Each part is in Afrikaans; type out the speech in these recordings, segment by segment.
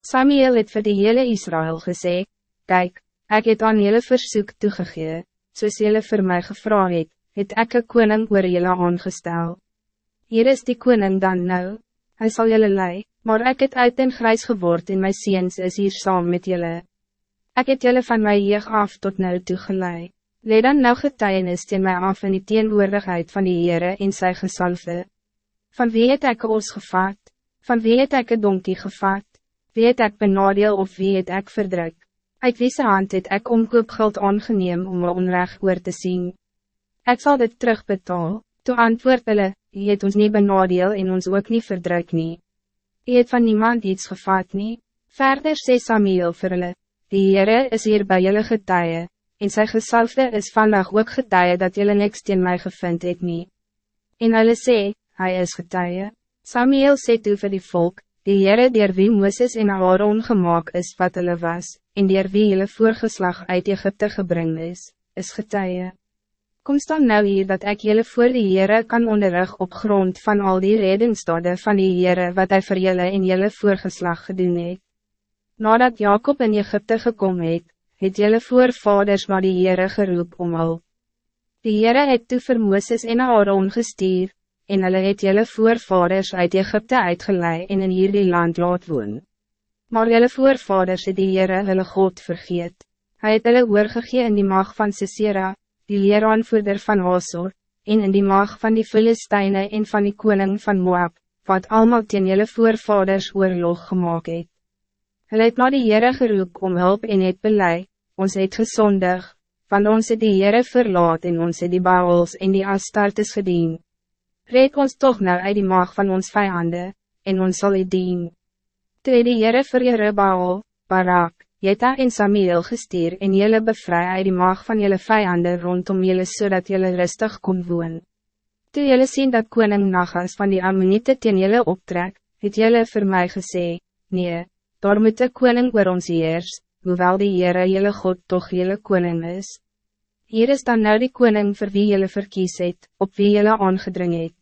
Samuel het vir die hele Israël gesê, Kijk, ik het aan jullie verzoek toegegee, soos jullie voor mij gevra het, het ek een koning oor jullie aangestel. Hier is die koning dan nou, hij zal jullie lei, maar ik het uit en grijs geword en my seens is hier saam met jullie. Ik het jullie van my jeug af tot nou toegeleid. Leed dan nou getuienis teen my af in die teenwoordigheid van die Heere en sy gesalve. Van wie het ek ons gevat? Van wie het ek een donkie gevat? Wie het ek benadeel of wie het ek verdruk? Uit wie se hand het ek omkoopgeld aangeneem om my onrecht oor te zien? Ik zal dit terugbetaal. Toe antwoord hulle, jy het ons niet benadeel en ons ook niet verdruk nie. Jy het van niemand iets gevat nie. Verder sê Samuel vir hulle, die Heere is hier bij jullie getuie, en sy gesalfde is vandaag ook getuie dat jullie niks teen mij gevind het nie. En hulle sê, hy is getuie. Samuel sê toe vir die volk, Die Heere dier wie Mooses en Aaron gemaakt is wat hulle was, en dier wie hulle voorgeslag uit Egypte gebring is, is getuie. Kom staan nou hier dat ik jullie voor die Heere kan onderrig op grond van al die redingstade van die Heere wat hij voor jullie in jullie voorgeslag gedoen het. Nadat Jacob in Egypte gekomen het, het jullie voorvaders maar die Heere geroep om hulp. Die Heere het toe vir Mooses en Aaron gestuur, en hulle het jylle voorvaders uit Egypte uitgeleid en in hierdie land laat woon. Maar jylle voorvaders het die Heere hulle God vergeet. Hij het hulle oorgegee in die mag van Sisera, die leeraanvoerder van Hasor, en in die mag van die Filisteine en van die koning van Moab, wat allemaal teen jylle voorvaders oorlog gemaakt het. Hulle het na die Heere geroep om hulp en het belei, ons het gezondig, van ons het die Heere verlaat en ons het die Baals en die Astartes gediend. Red ons toch nou uit die maag van ons vijanden, en ons zal u dien. Toe het die Heere vir Jerubaal, Barak, Jeta en Samuel gestuur en jylle bevry uit die maag van jylle vijanden rondom jylle zodat so jylle rustig kon woon. Toe jylle sien dat koning Nagas van die Ammonite teen jylle optrek, het jylle vir my gesê, nee, daar moet de koning oor ons heers, hoewel die Heere jylle God toch jylle koning is. Hier is dan nou die koning vir wie jylle verkies het, op wie jylle aangedring het.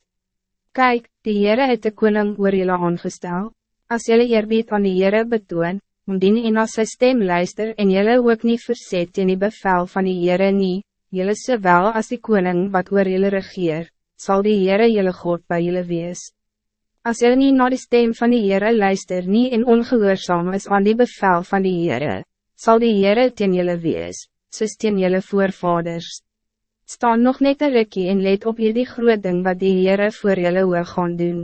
Kijk, die Heere het de koning oor jylle aangestel. As jylle eerbied aan die Heere betoon, omdien en as sy stem luister en jylle ook niet verzet in die bevel van die Heere nie, jylle sowel as die koning wat oor jylle regeer, zal die Heere jylle God bij jylle wees. As jylle nie na die stem van die Heere luister nie en ongehoorzaam is aan die bevel van die Heere, zal die Heere teen jylle wees, soos teen jylle voorvaders staan nog net een rikkie en let op hierdie groot ding wat die Heere voor julle oor gaan doen.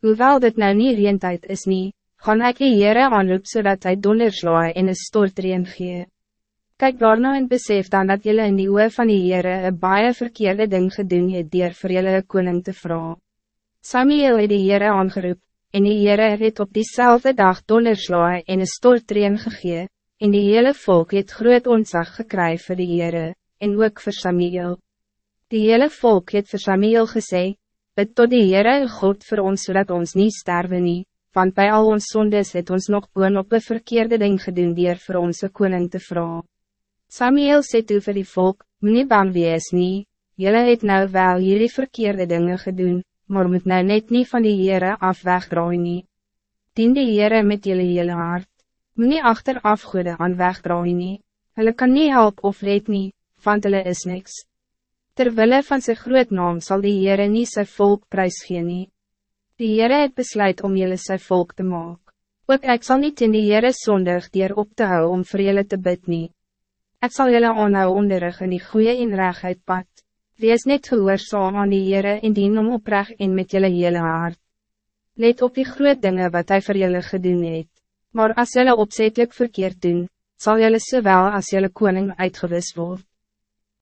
Hoewel dit nou nie reentijd is nie, gaan ek die Heere aanroep zodat hij donderslaai en een stortreen gee. Kijk daarna en besef dan dat jullie in die oor van die Heere een baie verkeerde ding gedoen het dier vir julle koning te vragen. Samuel het die Heere aangeroep, en die Heere het op diezelfde dag donderslaai en een stortreen gegee, en die hele volk het groot ontzag gekry vir die Heere en ook voor Samuel. Die hele volk het voor Samuel gesê, bid tot die Heere God voor ons zodat ons niet sterven nie, want bij al ons zondes het ons nog boon op een verkeerde ding gedoen dier voor onze koning te vragen. Samuel sê toe vir die volk, nie bang wees nie, jylle het nou wel hierdie verkeerde dingen gedoen, maar moet nou net niet van die Heere af wegdraai nie. Dien die Heere met jylle hele hart, moet nie achteraf goede aan wegdraai nie, hulle kan nie help of red nie, want hulle is niks. Terwille van zijn groot naam zal die Heere nie sy volk prijs gee nie. Die Heere het besluit om jullie sy volk te maken. Ook ek sal niet in die Heere zondig dier op te hou om vir julle te bid nie. Ek sal julle aanhou onderrig in die goeie en regheid pad. Wees net gehoorzaam aan die Heere en dien om oprecht en met julle hele hart. Let op die groot dingen wat hij voor julle gedoen het. Maar als julle opzetelijk verkeerd doen, zal julle zowel als julle koning uitgewis worden.